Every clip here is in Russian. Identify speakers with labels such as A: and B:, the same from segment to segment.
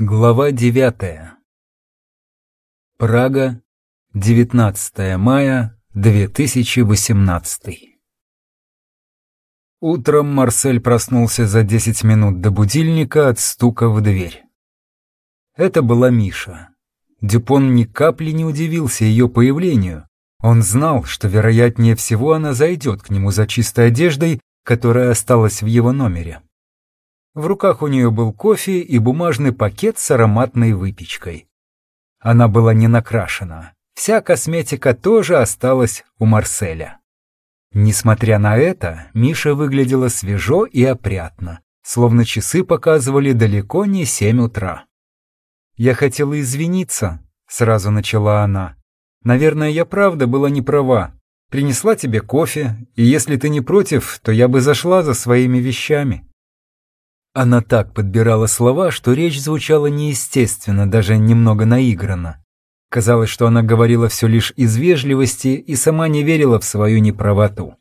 A: Глава девятая. Прага, 19 мая 2018. Утром Марсель проснулся за 10 минут до будильника от стука в дверь. Это была Миша. Дюпон ни капли не удивился ее появлению. Он знал, что вероятнее всего она зайдет к нему за чистой одеждой, которая осталась в его номере. В руках у нее был кофе и бумажный пакет с ароматной выпечкой. Она была не накрашена. Вся косметика тоже осталась у Марселя. Несмотря на это, Миша выглядела свежо и опрятно, словно часы показывали далеко не семь утра. «Я хотела извиниться», — сразу начала она. «Наверное, я правда была не права. Принесла тебе кофе, и если ты не против, то я бы зашла за своими вещами». Она так подбирала слова, что речь звучала неестественно, даже немного наигранно. Казалось, что она говорила все лишь из вежливости и сама не верила в свою неправоту.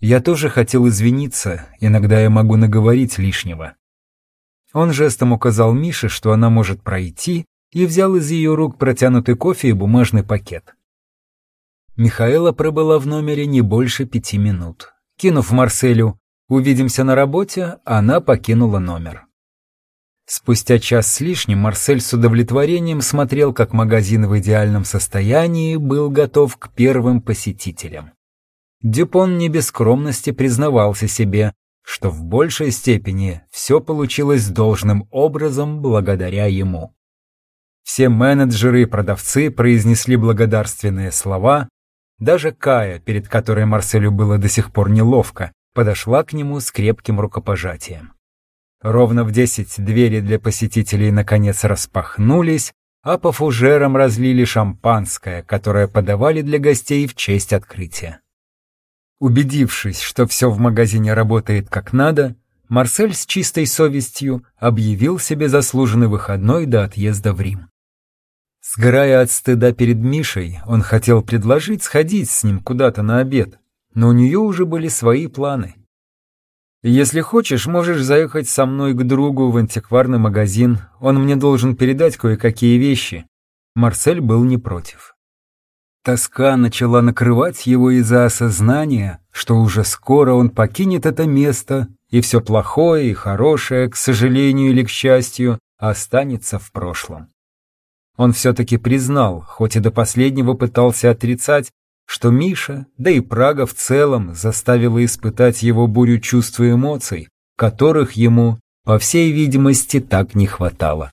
A: Я тоже хотел извиниться, иногда я могу наговорить лишнего. Он жестом указал Мише, что она может пройти, и взял из ее рук протянутый кофе и бумажный пакет. Михаэла пробыла в номере не больше пяти минут. Кинув Марселю Увидимся на работе, она покинула номер. Спустя час с лишним Марсель с удовлетворением смотрел, как магазин в идеальном состоянии был готов к первым посетителям. Дюпон не без скромности признавался себе, что в большей степени все получилось должным образом благодаря ему. Все менеджеры и продавцы произнесли благодарственные слова, даже Кая, перед которой Марселю было до сих пор неловко, подошла к нему с крепким рукопожатием. Ровно в десять двери для посетителей наконец распахнулись, а по фужерам разлили шампанское, которое подавали для гостей в честь открытия. Убедившись, что все в магазине работает как надо, Марсель с чистой совестью объявил себе заслуженный выходной до отъезда в Рим. Сгорая от стыда перед Мишей, он хотел предложить сходить с ним куда-то на обед, но у нее уже были свои планы. «Если хочешь, можешь заехать со мной к другу в антикварный магазин, он мне должен передать кое-какие вещи». Марсель был не против. Тоска начала накрывать его из-за осознания, что уже скоро он покинет это место, и все плохое и хорошее, к сожалению или к счастью, останется в прошлом. Он все-таки признал, хоть и до последнего пытался отрицать, что Миша, да и Прага в целом, заставила испытать его бурю чувств и эмоций, которых ему, по всей видимости, так не хватало.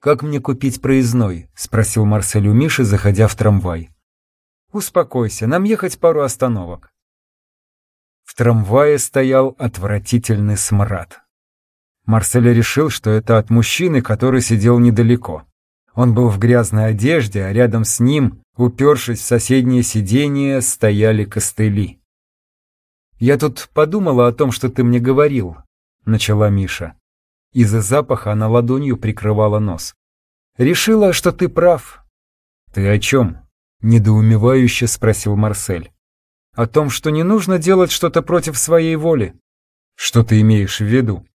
A: «Как мне купить проездной?» — спросил Марсель у Миши, заходя в трамвай. «Успокойся, нам ехать пару остановок». В трамвае стоял отвратительный смрад. Марсель решил, что это от мужчины, который сидел недалеко. Он был в грязной одежде, а рядом с ним Упершись в соседнее сиденье, стояли костыли. «Я тут подумала о том, что ты мне говорил», — начала Миша. Из-за запаха она ладонью прикрывала нос. «Решила, что ты прав». «Ты о чем?» — недоумевающе спросил Марсель. «О том, что не нужно делать что-то против своей воли». «Что ты имеешь в виду?»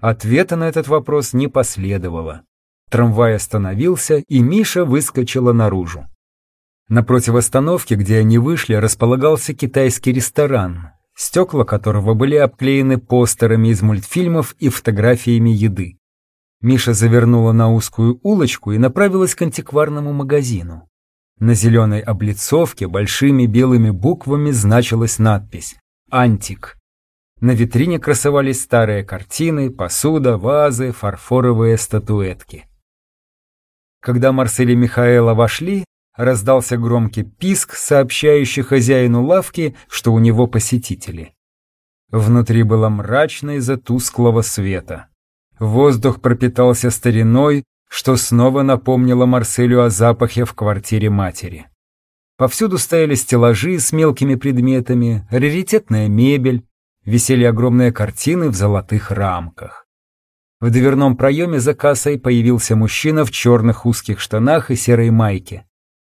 A: Ответа на этот вопрос не последовало. Трамвай остановился, и Миша выскочила наружу. Напротив остановки, где они вышли, располагался китайский ресторан, стекла которого были обклеены постерами из мультфильмов и фотографиями еды. Миша завернула на узкую улочку и направилась к антикварному магазину. На зеленой облицовке большими белыми буквами значилась надпись «Антик». На витрине красовались старые картины, посуда, вазы, фарфоровые статуэтки. Когда Марсель и Михаэла вошли, раздался громкий писк, сообщающий хозяину лавки, что у него посетители. Внутри было мрачно из-за тусклого света. Воздух пропитался стариной, что снова напомнило Марселю о запахе в квартире матери. Повсюду стояли стеллажи с мелкими предметами, раритетная мебель, висели огромные картины в золотых рамках. В дверном проеме за кассой появился мужчина в черных узких штанах и серой майке.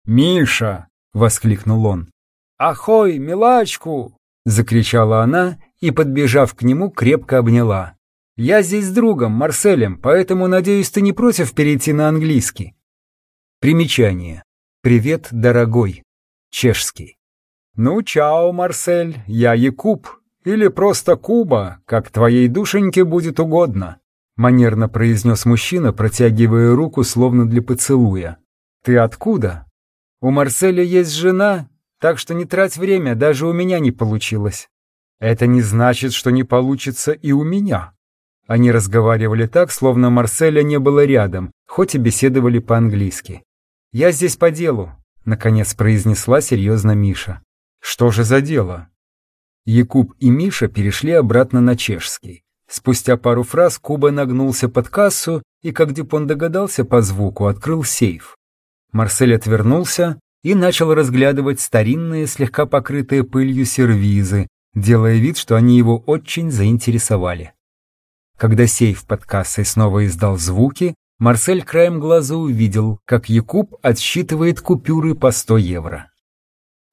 A: «Миша!» — воскликнул он. «Ахой, милачку!» — закричала она и, подбежав к нему, крепко обняла. Я здесь с другом, Марселем, поэтому, надеюсь, ты не против перейти на английский. Примечание. Привет, дорогой. Чешский. Ну, чао, Марсель, я Якуб. Или просто Куба, как твоей душеньке будет угодно. Манерно произнес мужчина, протягивая руку, словно для поцелуя. Ты откуда? У Марселя есть жена, так что не трать время, даже у меня не получилось. Это не значит, что не получится и у меня. Они разговаривали так, словно Марселя не было рядом, хоть и беседовали по-английски. «Я здесь по делу», — наконец произнесла серьезно Миша. «Что же за дело?» Якуб и Миша перешли обратно на чешский. Спустя пару фраз Куба нагнулся под кассу и, как Дюпон догадался по звуку, открыл сейф. Марсель отвернулся и начал разглядывать старинные, слегка покрытые пылью сервизы, делая вид, что они его очень заинтересовали. Когда сейф под кассой снова издал звуки, Марсель краем глаза увидел, как Якуб отсчитывает купюры по 100 евро.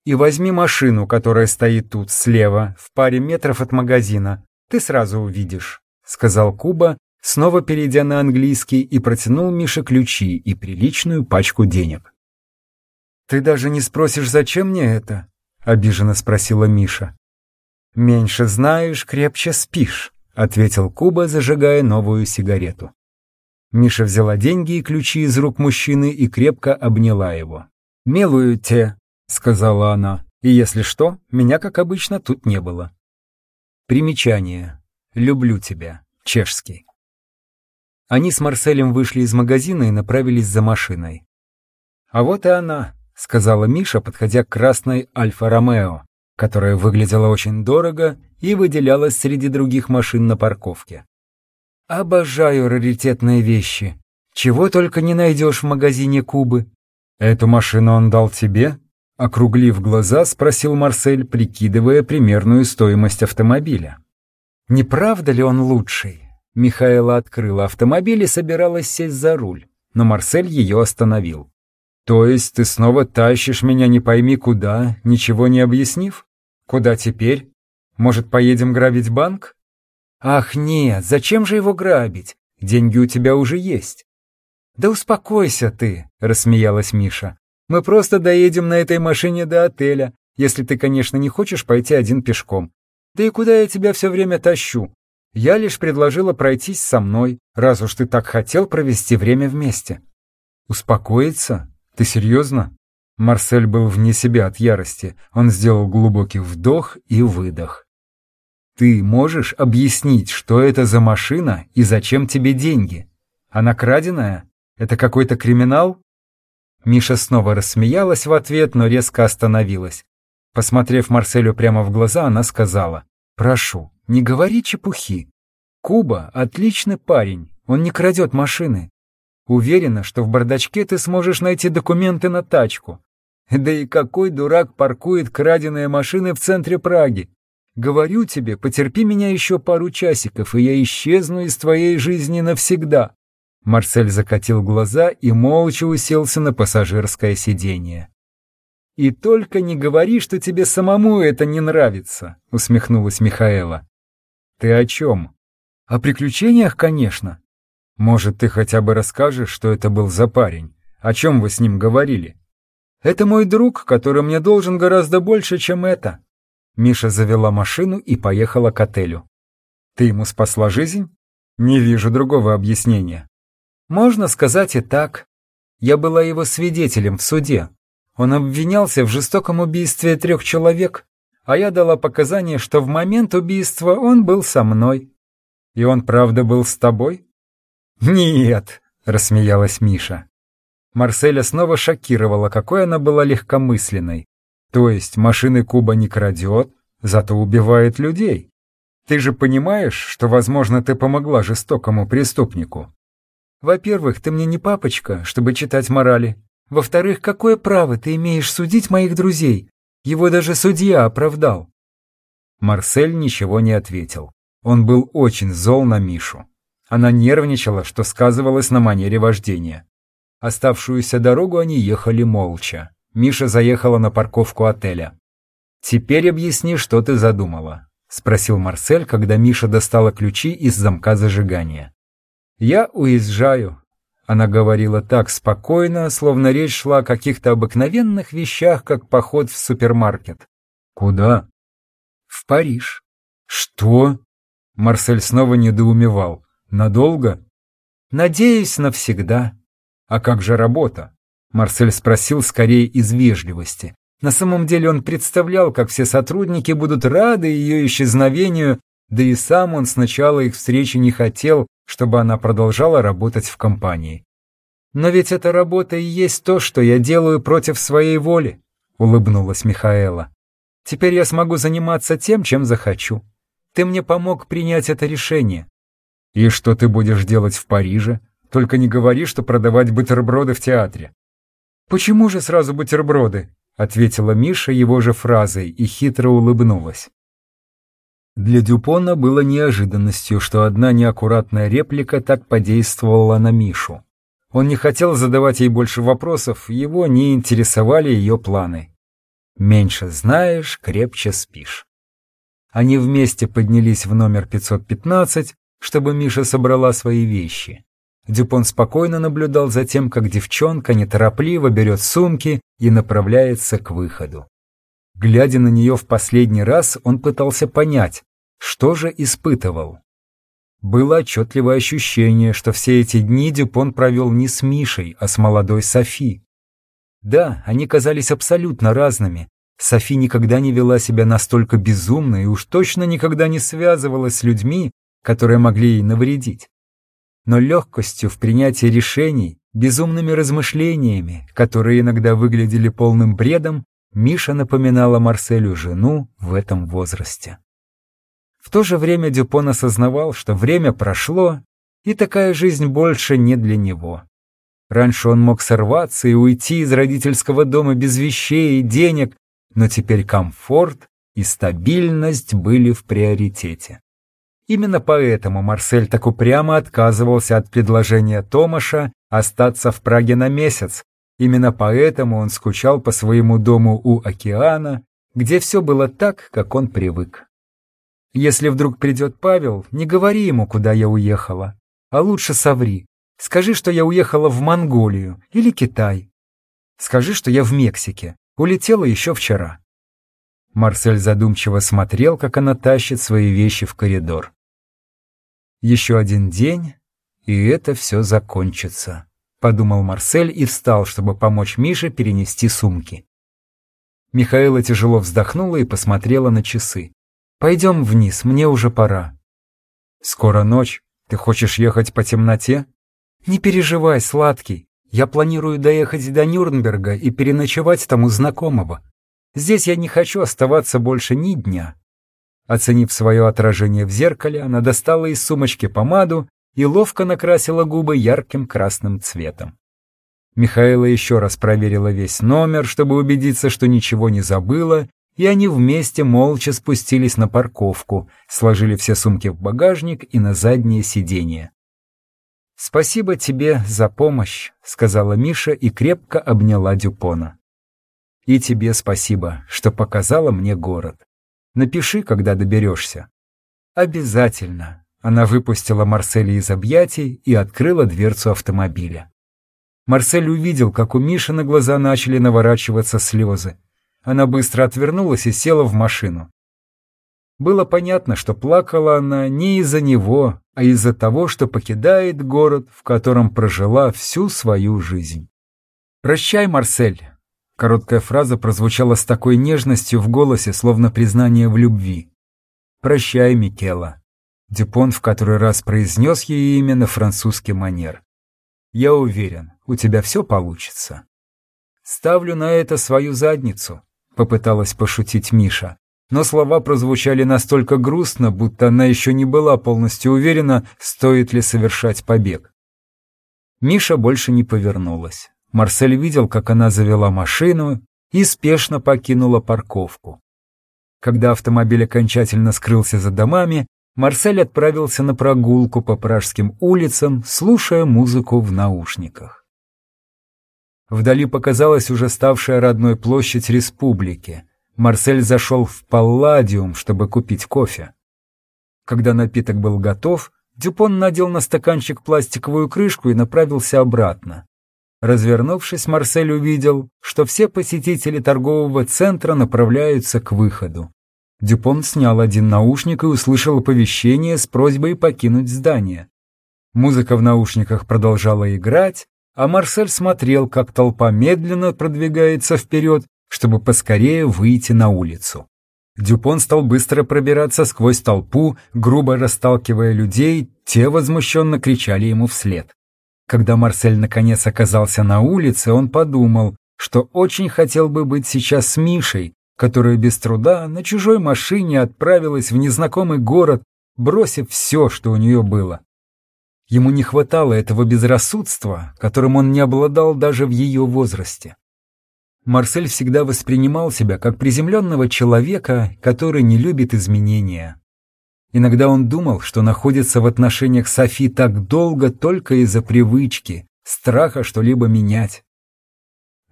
A: «И возьми машину, которая стоит тут, слева, в паре метров от магазина. Ты сразу увидишь», — сказал Куба, снова перейдя на английский и протянул Мише ключи и приличную пачку денег. «Ты даже не спросишь, зачем мне это?» — обиженно спросила Миша. «Меньше знаешь, крепче спишь», — ответил Куба, зажигая новую сигарету. Миша взяла деньги и ключи из рук мужчины и крепко обняла его. «Милую те», — сказала она, — «и если что, меня, как обычно, тут не было». Примечание. «Люблю тебя», чешский. Они с Марселем вышли из магазина и направились за машиной. «А вот и она», — сказала Миша, подходя к красной Альфа-Ромео, которая выглядела очень дорого и выделялась среди других машин на парковке. «Обожаю раритетные вещи. Чего только не найдешь в магазине Кубы». «Эту машину он дал тебе?» Округлив глаза, спросил Марсель, прикидывая примерную стоимость автомобиля. «Не правда ли он лучший?» Михаила открыла автомобиль и собиралась сесть за руль, но Марсель ее остановил. «То есть ты снова тащишь меня не пойми куда, ничего не объяснив? Куда теперь? Может, поедем грабить банк?» «Ах, нет, зачем же его грабить? Деньги у тебя уже есть». «Да успокойся ты», — рассмеялась Миша. «Мы просто доедем на этой машине до отеля, если ты, конечно, не хочешь пойти один пешком. Да и куда я тебя все время тащу? Я лишь предложила пройтись со мной, раз уж ты так хотел провести время вместе». «Успокоиться?» «Ты серьезно?» Марсель был вне себя от ярости. Он сделал глубокий вдох и выдох. «Ты можешь объяснить, что это за машина и зачем тебе деньги? Она краденая? Это какой-то криминал?» Миша снова рассмеялась в ответ, но резко остановилась. Посмотрев Марселю прямо в глаза, она сказала, «Прошу, не говори чепухи. Куба — отличный парень, он не крадет машины. Уверена, что в бардачке ты сможешь найти документы на тачку. Да и какой дурак паркует краденые машины в центре Праги? Говорю тебе, потерпи меня еще пару часиков, и я исчезну из твоей жизни навсегда. Марсель закатил глаза и молча уселся на пассажирское сиденье. «И только не говори, что тебе самому это не нравится», — усмехнулась Михаэла. «Ты о чем?» «О приключениях, конечно. Может, ты хотя бы расскажешь, что это был за парень? О чем вы с ним говорили? Это мой друг, который мне должен гораздо больше, чем это. Миша завела машину и поехала к отелю. Ты ему спасла жизнь? Не вижу другого объяснения. Можно сказать и так. Я была его свидетелем в суде. Он обвинялся в жестоком убийстве трех человек, а я дала показания, что в момент убийства он был со мной. И он правда был с тобой? «Нет», — рассмеялась Миша. Марселя снова шокировала, какой она была легкомысленной. То есть машины Куба не крадет, зато убивает людей. Ты же понимаешь, что, возможно, ты помогла жестокому преступнику? Во-первых, ты мне не папочка, чтобы читать морали. Во-вторых, какое право ты имеешь судить моих друзей? Его даже судья оправдал. Марсель ничего не ответил. Он был очень зол на Мишу. Она нервничала, что сказывалось на манере вождения. Оставшуюся дорогу они ехали молча. Миша заехала на парковку отеля. «Теперь объясни, что ты задумала», — спросил Марсель, когда Миша достала ключи из замка зажигания. «Я уезжаю», — она говорила так спокойно, словно речь шла о каких-то обыкновенных вещах, как поход в супермаркет. «Куда?» «В Париж». «Что?» Марсель снова недоумевал. «Надолго?» «Надеюсь, навсегда». «А как же работа?» Марсель спросил скорее из вежливости. На самом деле он представлял, как все сотрудники будут рады ее исчезновению, да и сам он сначала их встречи не хотел, чтобы она продолжала работать в компании. «Но ведь эта работа и есть то, что я делаю против своей воли», — улыбнулась Михаэла. «Теперь я смогу заниматься тем, чем захочу. Ты мне помог принять это решение». «И что ты будешь делать в Париже? Только не говори, что продавать бутерброды в театре». «Почему же сразу бутерброды?» — ответила Миша его же фразой и хитро улыбнулась. Для Дюпона было неожиданностью, что одна неаккуратная реплика так подействовала на Мишу. Он не хотел задавать ей больше вопросов, его не интересовали ее планы. «Меньше знаешь, крепче спишь». Они вместе поднялись в номер 515, чтобы Миша собрала свои вещи. Дюпон спокойно наблюдал за тем, как девчонка неторопливо берет сумки и направляется к выходу. Глядя на нее в последний раз, он пытался понять, что же испытывал. Было отчетливое ощущение, что все эти дни Дюпон провел не с Мишей, а с молодой Софи. Да, они казались абсолютно разными. Софи никогда не вела себя настолько безумно и уж точно никогда не связывалась с людьми, которые могли ей навредить но легкостью в принятии решений, безумными размышлениями, которые иногда выглядели полным бредом, Миша напоминала Марселю жену в этом возрасте. В то же время Дюпон осознавал, что время прошло, и такая жизнь больше не для него. Раньше он мог сорваться и уйти из родительского дома без вещей и денег, но теперь комфорт и стабильность были в приоритете. Именно поэтому Марсель так упрямо отказывался от предложения Томаша остаться в Праге на месяц. Именно поэтому он скучал по своему дому у океана, где все было так, как он привык. Если вдруг придет Павел, не говори ему, куда я уехала, а лучше соври. Скажи, что я уехала в Монголию или Китай. Скажи, что я в Мексике, улетела еще вчера. Марсель задумчиво смотрел, как она тащит свои вещи в коридор. Еще один день, и это все закончится, подумал Марсель и встал, чтобы помочь Мише перенести сумки. Михаила тяжело вздохнула и посмотрела на часы. «Пойдем вниз, мне уже пора». «Скоро ночь. Ты хочешь ехать по темноте?» «Не переживай, сладкий. Я планирую доехать до Нюрнберга и переночевать там у знакомого. Здесь я не хочу оставаться больше ни дня». Оценив свое отражение в зеркале, она достала из сумочки помаду и ловко накрасила губы ярким красным цветом. Михаила еще раз проверила весь номер, чтобы убедиться, что ничего не забыла, и они вместе молча спустились на парковку, сложили все сумки в багажник и на заднее сиденье. «Спасибо тебе за помощь», — сказала Миша и крепко обняла Дюпона. И тебе спасибо, что показала мне город. Напиши, когда доберешься. Обязательно. Она выпустила Марселя из объятий и открыла дверцу автомобиля. Марсель увидел, как у Миши на глаза начали наворачиваться слезы. Она быстро отвернулась и села в машину. Было понятно, что плакала она не из-за него, а из-за того, что покидает город, в котором прожила всю свою жизнь. «Прощай, Марсель», Короткая фраза прозвучала с такой нежностью в голосе, словно признание в любви. «Прощай, Микела». Дюпон в который раз произнес ее имя на французский манер. «Я уверен, у тебя все получится». «Ставлю на это свою задницу», — попыталась пошутить Миша. Но слова прозвучали настолько грустно, будто она еще не была полностью уверена, стоит ли совершать побег. Миша больше не повернулась. Марсель видел, как она завела машину и спешно покинула парковку. Когда автомобиль окончательно скрылся за домами, Марсель отправился на прогулку по пражским улицам, слушая музыку в наушниках. Вдали показалась уже ставшая родной площадь республики. Марсель зашел в Палладиум, чтобы купить кофе. Когда напиток был готов, Дюпон надел на стаканчик пластиковую крышку и направился обратно. Развернувшись, Марсель увидел, что все посетители торгового центра направляются к выходу. Дюпон снял один наушник и услышал оповещение с просьбой покинуть здание. Музыка в наушниках продолжала играть, а Марсель смотрел, как толпа медленно продвигается вперед, чтобы поскорее выйти на улицу. Дюпон стал быстро пробираться сквозь толпу, грубо расталкивая людей, те возмущенно кричали ему вслед. Когда Марсель наконец оказался на улице, он подумал, что очень хотел бы быть сейчас с Мишей, которая без труда на чужой машине отправилась в незнакомый город, бросив все, что у нее было. Ему не хватало этого безрассудства, которым он не обладал даже в ее возрасте. Марсель всегда воспринимал себя как приземленного человека, который не любит изменения. Иногда он думал, что находится в отношениях Софи так долго только из-за привычки, страха что-либо менять.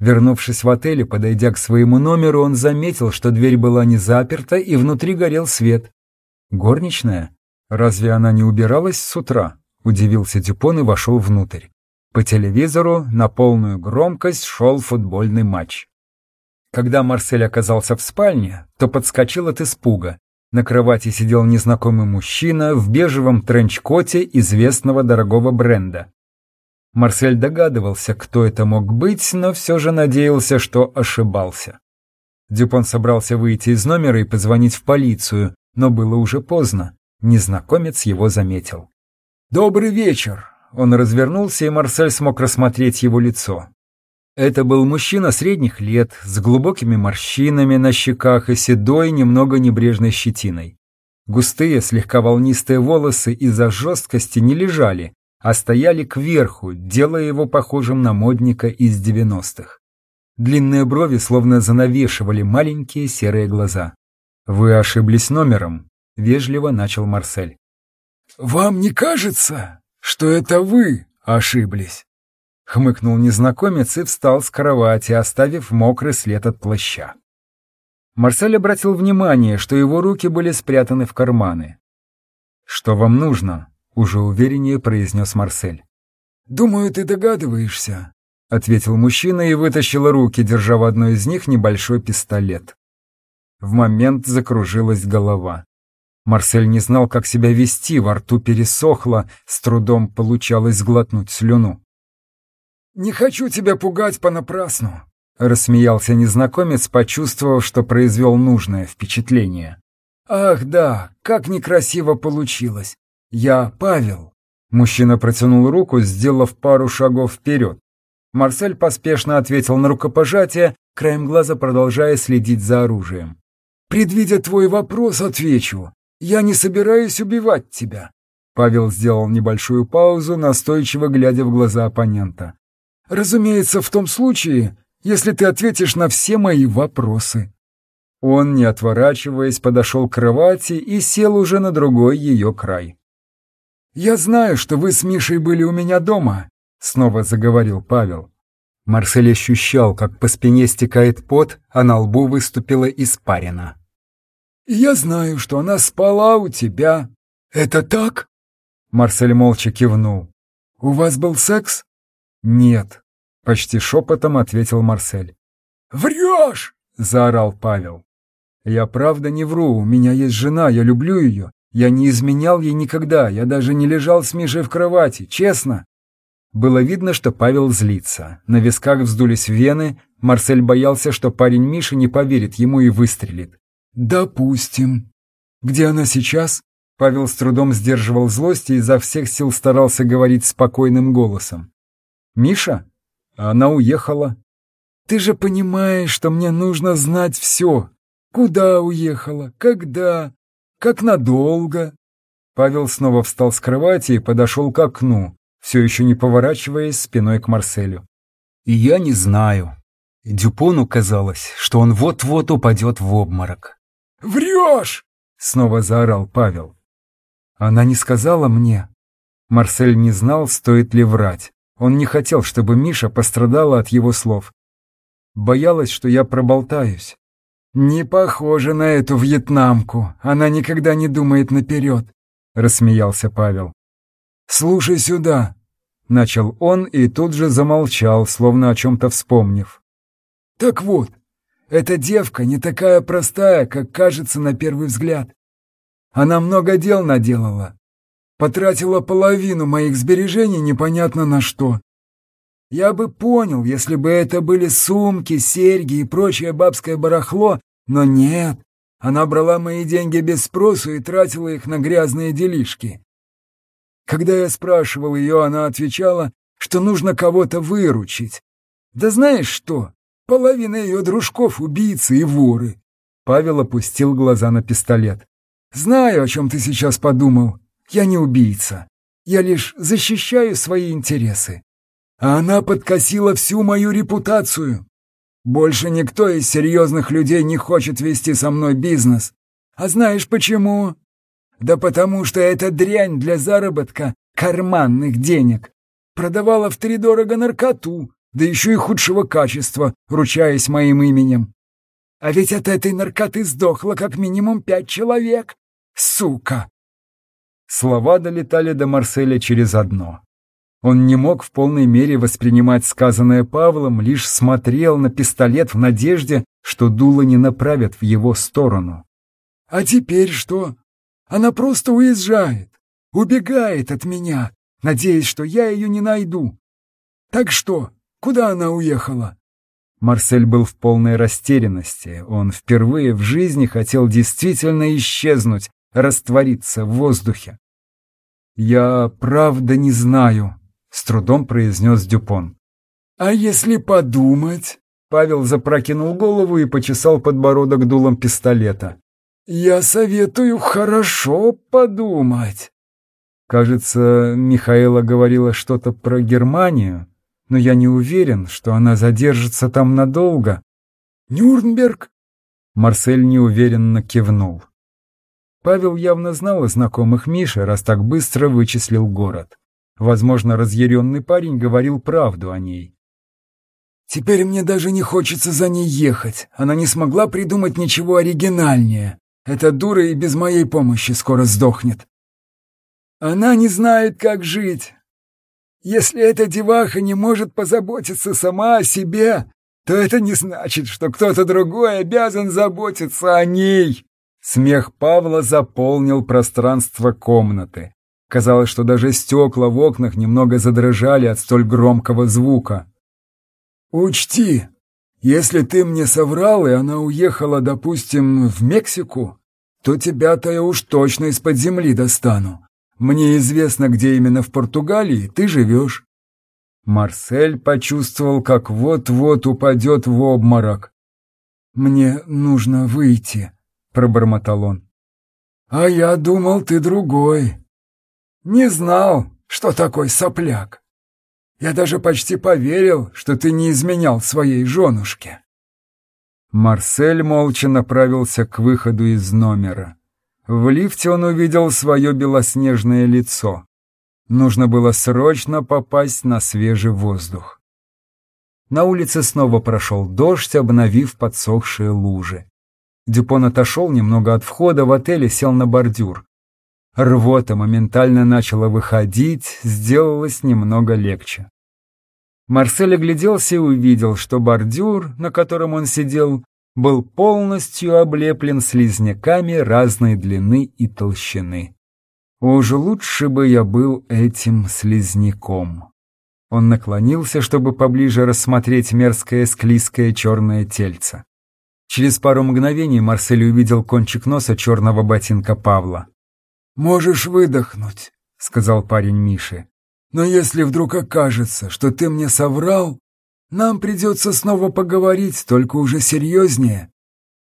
A: Вернувшись в отель и подойдя к своему номеру, он заметил, что дверь была не заперта и внутри горел свет. «Горничная? Разве она не убиралась с утра?» – удивился Дюпон и вошел внутрь. По телевизору на полную громкость шел футбольный матч. Когда Марсель оказался в спальне, то подскочил от испуга. На кровати сидел незнакомый мужчина в бежевом тренчкоте известного дорогого бренда. Марсель догадывался, кто это мог быть, но все же надеялся, что ошибался. Дюпон собрался выйти из номера и позвонить в полицию, но было уже поздно. Незнакомец его заметил. «Добрый вечер!» Он развернулся, и Марсель смог рассмотреть его лицо. Это был мужчина средних лет, с глубокими морщинами на щеках и седой, немного небрежной щетиной. Густые, слегка волнистые волосы из-за жесткости не лежали, а стояли кверху, делая его похожим на модника из девяностых. Длинные брови словно занавешивали маленькие серые глаза. «Вы ошиблись номером», — вежливо начал Марсель. «Вам не кажется, что это вы ошиблись?» Хмыкнул незнакомец и встал с кровати, оставив мокрый след от плаща. Марсель обратил внимание, что его руки были спрятаны в карманы. «Что вам нужно?» — уже увереннее произнес Марсель. «Думаю, ты догадываешься», — ответил мужчина и вытащил руки, держа в одной из них небольшой пистолет. В момент закружилась голова. Марсель не знал, как себя вести, во рту пересохло, с трудом получалось сглотнуть слюну. «Не хочу тебя пугать понапрасну», — рассмеялся незнакомец, почувствовав, что произвел нужное впечатление. «Ах да, как некрасиво получилось! Я Павел!» Мужчина протянул руку, сделав пару шагов вперед. Марсель поспешно ответил на рукопожатие, краем глаза продолжая следить за оружием. «Предвидя твой вопрос, отвечу. Я не собираюсь убивать тебя. Павел сделал небольшую паузу, настойчиво глядя в глаза оппонента. Разумеется, в том случае, если ты ответишь на все мои вопросы. Он, не отворачиваясь, подошел к кровати и сел уже на другой ее край. «Я знаю, что вы с Мишей были у меня дома», — снова заговорил Павел. Марсель ощущал, как по спине стекает пот, а на лбу выступила испарина я знаю, что она спала у тебя. Это так?» Марсель молча кивнул. «У вас был секс?» «Нет», — почти шепотом ответил Марсель. «Врешь!» — заорал Павел. «Я правда не вру, у меня есть жена, я люблю ее. Я не изменял ей никогда, я даже не лежал с Мишей в кровати, честно». Было видно, что Павел злится. На висках вздулись вены, Марсель боялся, что парень Миши не поверит ему и выстрелит. «Допустим. Где она сейчас?» Павел с трудом сдерживал злость и изо всех сил старался говорить спокойным голосом. «Миша? Она уехала». «Ты же понимаешь, что мне нужно знать все. Куда уехала? Когда? Как надолго?» Павел снова встал с кровати и подошел к окну, все еще не поворачиваясь спиной к Марселю. «И я не знаю». Дюпону казалось, что он вот-вот упадет в обморок. «Врешь!» — снова заорал Павел. Она не сказала мне. Марсель не знал, стоит ли врать. Он не хотел, чтобы Миша пострадала от его слов. Боялась, что я проболтаюсь.
B: «Не похоже на эту вьетнамку. Она никогда не думает наперед», — рассмеялся Павел. «Слушай сюда», — начал он и тут же замолчал, словно о чем-то вспомнив. «Так вот, эта девка не такая простая, как кажется на первый взгляд. Она много дел наделала. Потратила половину моих сбережений непонятно на что. Я бы понял, если бы это были сумки, серьги и прочее бабское барахло, но нет. Она брала мои деньги без спросу и тратила их на грязные делишки. Когда я спрашивал ее, она отвечала, что нужно кого-то выручить. Да знаешь что? Половина ее дружков — убийцы и воры. Павел опустил глаза на пистолет. «Знаю, о чем ты сейчас подумал. Я не убийца. Я лишь защищаю свои интересы а она подкосила всю мою репутацию. Больше никто из серьезных людей не хочет вести со мной бизнес. А знаешь почему? Да потому что эта дрянь для заработка карманных денег продавала втридорого наркоту, да еще и худшего качества, ручаясь моим именем. А ведь от этой наркоты сдохло как минимум пять человек. Сука!»
A: Слова долетали до Марселя через одно. Он не мог в полной мере воспринимать сказанное Павлом, лишь смотрел на пистолет в надежде, что дуло не направят в его сторону.
B: «А теперь что? Она просто уезжает, убегает от меня, надеясь, что я ее не найду. Так что, куда она уехала?»
A: Марсель был в полной растерянности. Он впервые в жизни хотел действительно исчезнуть, раствориться в воздухе. «Я правда не знаю», с трудом произнес Дюпон.
B: «А если подумать?»
A: Павел запрокинул голову и почесал подбородок дулом пистолета.
B: «Я советую хорошо подумать».
A: Кажется, Михаила говорила что-то про Германию, но я не уверен, что она задержится там надолго.
B: «Нюрнберг?»
A: Марсель неуверенно кивнул. Павел явно знал о знакомых Миши, раз так быстро вычислил город. Возможно, разъяренный парень говорил правду о ней.
B: «Теперь мне даже не хочется за ней ехать. Она не смогла придумать ничего оригинальнее. Эта дура и без моей помощи скоро сдохнет. Она не знает, как жить. Если эта деваха не может позаботиться сама о себе, то это не значит, что кто-то другой обязан заботиться о ней».
A: Смех Павла заполнил пространство комнаты. Казалось, что даже стекла в окнах немного задрожали от столь громкого звука.
B: «Учти, если ты мне соврал, и она уехала, допустим, в Мексику, то тебя-то я уж точно из-под земли достану. Мне известно, где именно в Португалии ты живешь».
A: Марсель почувствовал, как вот-вот упадет в обморок.
B: «Мне нужно выйти», — пробормотал он. «А я думал, ты другой. Не знал, что такой сопляк. Я даже почти поверил, что ты не изменял своей женушке.
A: Марсель молча направился к выходу из номера. В лифте он увидел свое белоснежное лицо. Нужно было срочно попасть на свежий воздух. На улице снова прошел дождь, обновив подсохшие лужи. Дюпон отошел немного от входа в отель и сел на бордюр. Рвота моментально начала выходить, сделалось немного легче. Марсель огляделся и увидел, что бордюр, на котором он сидел, был полностью облеплен слизняками разной длины и толщины. Уж лучше бы я был этим слизняком. Он наклонился, чтобы поближе рассмотреть мерзкое склизкое черное тельце. Через пару мгновений Марсель увидел кончик носа черного ботинка Павла.
B: «Можешь выдохнуть», — сказал парень Мише. «Но если вдруг окажется, что ты мне соврал, нам придется снова поговорить, только уже серьезнее.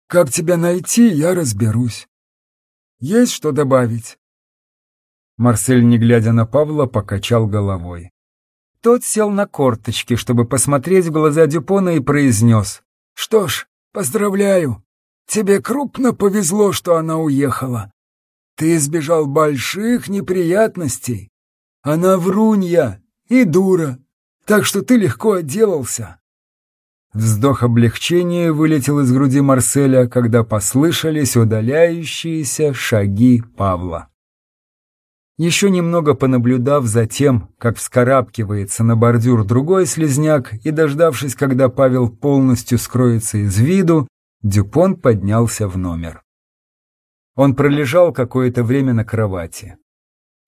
B: Как тебя найти, я разберусь. Есть что добавить?»
A: Марсель, не глядя на Павла, покачал головой. Тот сел на корточки, чтобы посмотреть в глаза Дюпона и произнес.
B: «Что ж, поздравляю. Тебе крупно повезло, что она уехала. Ты избежал больших неприятностей. Она врунья и дура, так что ты легко отделался. Вздох облегчения вылетел из груди Марселя, когда послышались удаляющиеся шаги Павла. Еще немного понаблюдав за тем, как вскарабкивается на бордюр другой слезняк, и дождавшись, когда Павел полностью скроется из виду, Дюпон поднялся в номер. Он пролежал какое-то время на кровати.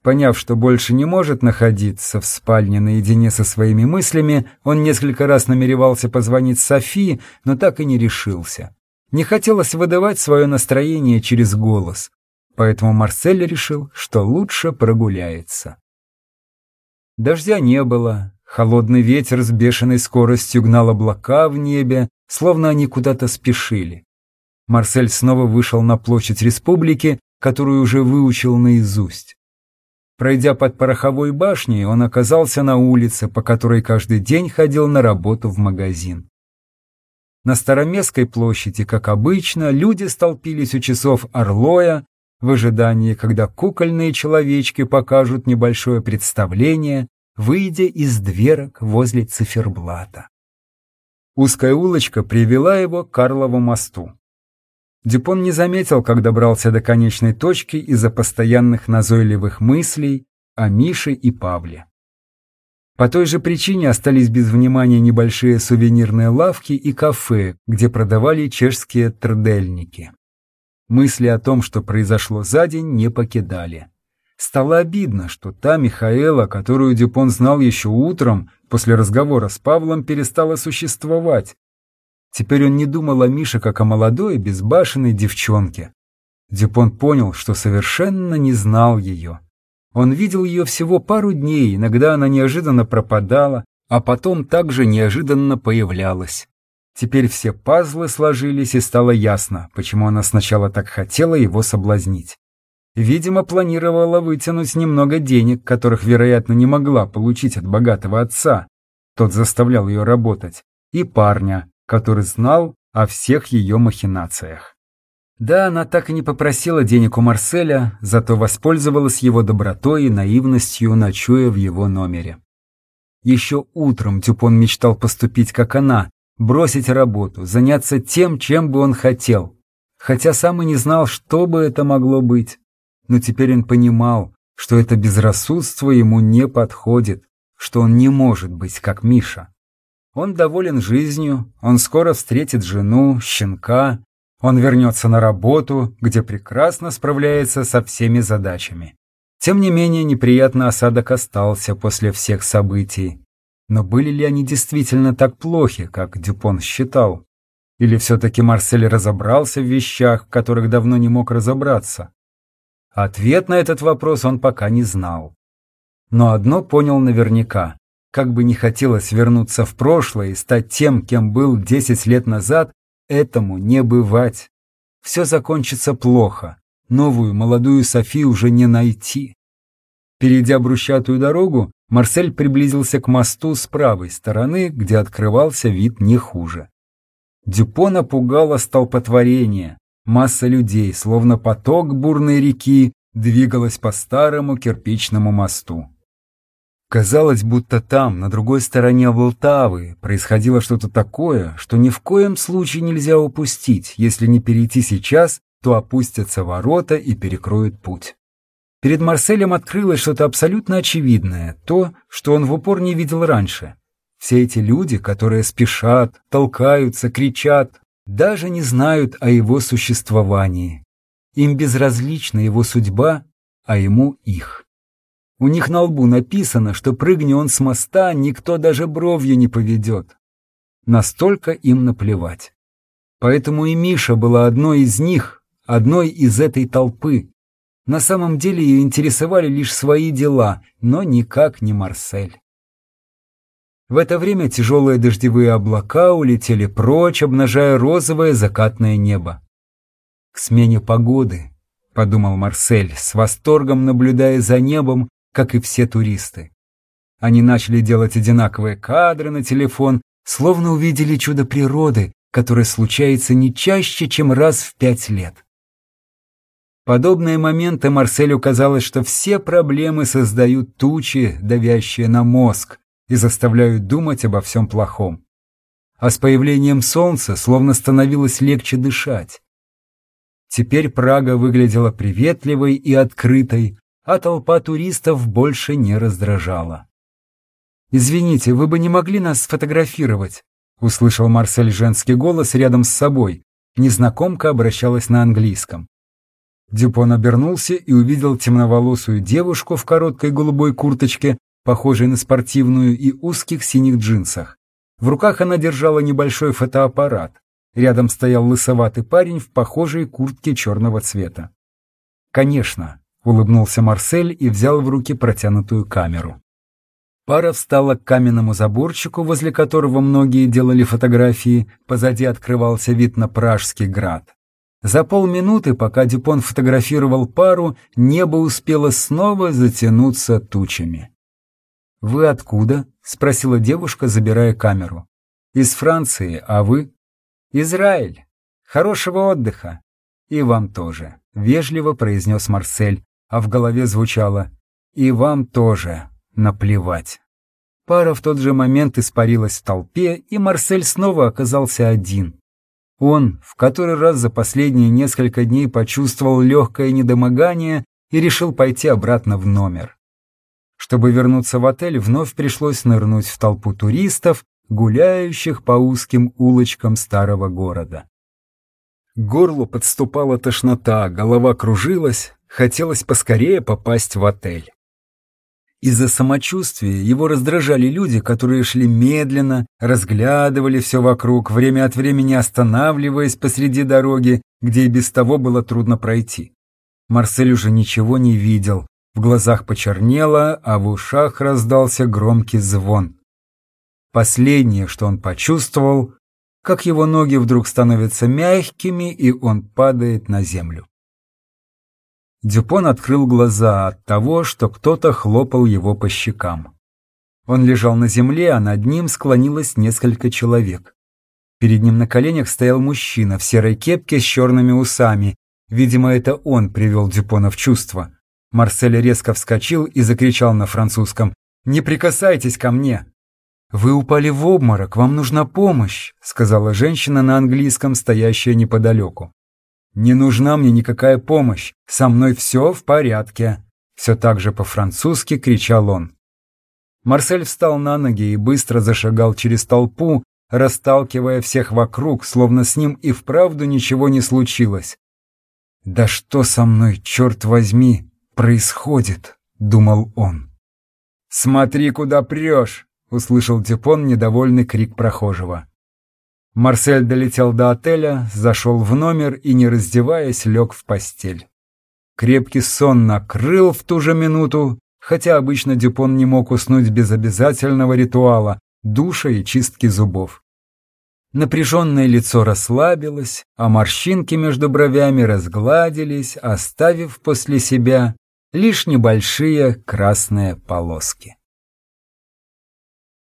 B: Поняв, что больше не может находиться в спальне наедине со своими мыслями, он несколько раз намеревался позвонить Софии, но так и не решился. Не хотелось выдавать свое настроение через голос, поэтому Марсель решил, что лучше прогуляется. Дождя не было, холодный ветер с бешеной скоростью гнал облака в небе, словно они куда-то спешили. Марсель снова вышел на площадь республики, которую уже выучил наизусть. Пройдя под пороховой башней, он оказался на улице, по которой каждый день ходил на работу в магазин. На Староместской площади, как обычно, люди столпились у часов Орлоя в ожидании, когда кукольные человечки покажут небольшое представление, выйдя из дверок возле циферблата. Узкая улочка привела его к Карлову мосту. Дюпон не заметил, как добрался до конечной точки из-за постоянных назойливых мыслей о Мише и Павле. По той же причине остались без внимания небольшие сувенирные лавки и кафе, где продавали чешские трдельники. Мысли о том, что произошло за день, не покидали. Стало обидно, что та Михаэла, которую Дюпон знал еще утром, после разговора с Павлом, перестала существовать, Теперь он не думал о Мише как о молодой, безбашенной девчонке. Дюпон понял, что совершенно не знал ее. Он видел ее всего пару дней, иногда она неожиданно пропадала, а потом также неожиданно появлялась. Теперь все пазлы сложились, и стало ясно, почему она сначала так хотела его соблазнить. Видимо, планировала вытянуть немного денег, которых, вероятно, не могла получить от богатого отца. Тот заставлял ее работать. И парня, который знал о всех ее махинациях. Да, она так и не попросила денег у Марселя, зато воспользовалась его добротой и наивностью, ночуя в его номере. Еще утром Тюпон мечтал поступить как она, бросить работу, заняться тем, чем бы он хотел, хотя сам и не знал, что бы это могло быть. Но теперь он понимал, что это безрассудство ему не подходит, что он не может быть как Миша. Он доволен жизнью, он скоро встретит жену, щенка, он вернется на работу, где прекрасно справляется со всеми задачами. Тем не менее, неприятный осадок остался после всех событий. Но были ли они действительно так плохи, как Дюпон считал? Или все-таки Марсель разобрался в вещах, в которых давно не мог разобраться? Ответ на этот вопрос он пока не знал. Но одно понял наверняка. Как бы не хотелось вернуться в прошлое и стать тем, кем был десять лет назад, этому не бывать. Все закончится плохо. Новую молодую Софи уже не найти. Перейдя брусчатую дорогу, Марсель приблизился к мосту с правой стороны, где открывался вид не хуже. Дюпо напугало столпотворение. Масса людей, словно поток бурной реки, двигалась по старому кирпичному мосту. Казалось, будто там, на другой стороне Волтавы, происходило что-то такое, что ни в коем случае нельзя упустить. Если не перейти сейчас, то опустятся ворота и перекроют путь. Перед Марселем открылось что-то абсолютно очевидное, то, что он в упор не видел раньше. Все эти люди, которые спешат, толкаются, кричат, даже не знают о его существовании. Им безразлична его судьба, а ему их. У них на лбу написано, что прыгни он с моста, никто даже бровью не поведет. Настолько им наплевать. Поэтому и Миша была одной из них, одной из этой толпы. На самом деле ее интересовали лишь свои дела, но никак не Марсель. В это время тяжелые дождевые облака улетели прочь, обнажая розовое закатное небо. «К смене погоды», — подумал Марсель, с восторгом наблюдая за небом, как и все туристы. Они начали делать одинаковые кадры на телефон, словно увидели чудо природы, которое случается не чаще, чем раз в пять лет. Подобные моменты Марселю казалось, что все проблемы создают тучи, давящие на мозг, и заставляют думать обо всем плохом.
A: а с появлением солнца словно становилось легче дышать. Теперь Прага выглядела приветливой и открытой, а толпа туристов больше не раздражала. «Извините, вы бы не могли нас сфотографировать?» — услышал Марсель женский голос рядом с собой. Незнакомка обращалась на английском. Дюпон обернулся и увидел темноволосую девушку в короткой голубой курточке, похожей на спортивную, и узких синих джинсах. В руках она держала небольшой фотоаппарат. Рядом стоял лысоватый парень в похожей куртке черного цвета. «Конечно», — улыбнулся Марсель и взял в руки протянутую камеру. Пара встала к каменному заборчику, возле которого многие делали фотографии, позади открывался вид на Пражский град. За полминуты, пока Дюпон фотографировал пару, небо успело снова затянуться тучами. «Вы откуда?» — спросила девушка, забирая камеру. «Из Франции, а вы?» «Израиль. Хорошего отдыха. И вам тоже», — вежливо произнес Марсель, а в голове звучало «И вам тоже» наплевать. Пара в тот же момент испарилась в толпе, и Марсель снова оказался один. Он в который раз за последние несколько дней почувствовал легкое недомогание и решил пойти обратно в номер. Чтобы вернуться в отель, вновь пришлось нырнуть в толпу туристов, гуляющих по узким улочкам старого города. К горлу подступала тошнота, голова кружилась, хотелось поскорее попасть в отель. Из-за самочувствия его раздражали люди, которые шли медленно, разглядывали все вокруг, время от времени останавливаясь посреди дороги, где и без того было трудно пройти. Марсель уже ничего не видел, в глазах почернело, а в ушах раздался громкий звон. Последнее, что он почувствовал, как его ноги вдруг становятся мягкими, и он падает на землю. Дюпон открыл глаза от того, что кто-то хлопал его по щекам. Он лежал на земле, а над ним склонилось несколько человек. Перед ним на коленях стоял мужчина в серой кепке с черными усами. Видимо, это он привел Дюпона в чувство. Марсель резко вскочил и закричал на французском «Не прикасайтесь ко мне!» «Вы упали в обморок, вам нужна помощь», — сказала женщина на английском, стоящая неподалеку. «Не нужна мне никакая помощь, со мной все в порядке», — все так же по-французски кричал он. Марсель встал на ноги и быстро зашагал через толпу, расталкивая всех вокруг, словно с ним и вправду ничего не случилось. «Да что со мной, черт возьми, происходит?» — думал он. «Смотри, куда прешь!» — услышал Типон недовольный крик прохожего. Марсель долетел до отеля, зашел в номер и, не раздеваясь, лег в постель. Крепкий сон накрыл в ту же минуту, хотя обычно Дюпон не мог уснуть без обязательного ритуала – душа и чистки зубов. Напряженное лицо расслабилось, а морщинки между бровями разгладились, оставив после себя лишь небольшие красные полоски.